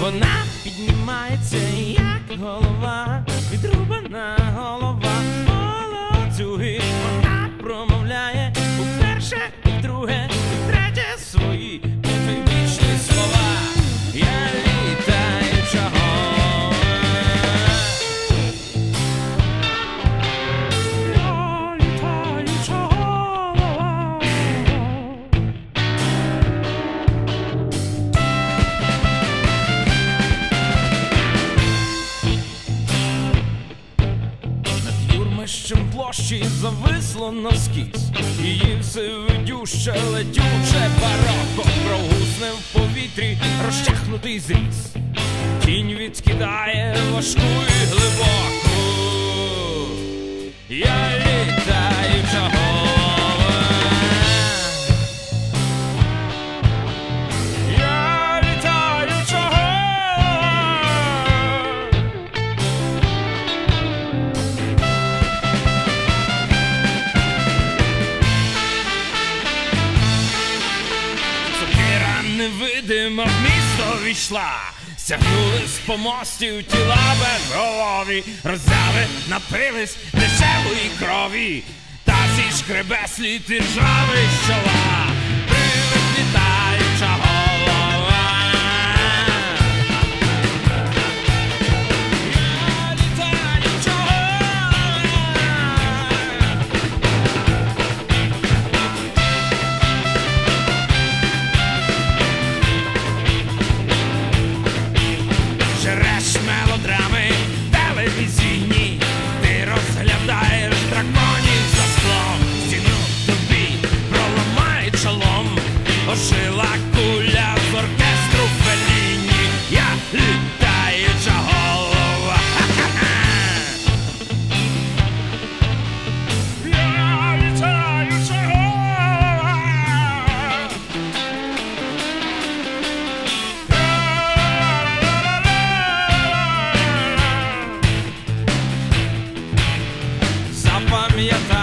Вона піднімається, як голова, відрубана голова, молодюги. Площі зависло навскіз, її всевидюще летюче бароко прогусне в повітрі розчахнутий зріз. Тінь відкидає важку місто війшла, стягнули з помостів тіла безголові, роззяви напились дешевої крові, та зі шкребе слід привид літаюча ожила куля з оркестру Феліні Я літаюча голова. Я літаюча голова. Запам'ятай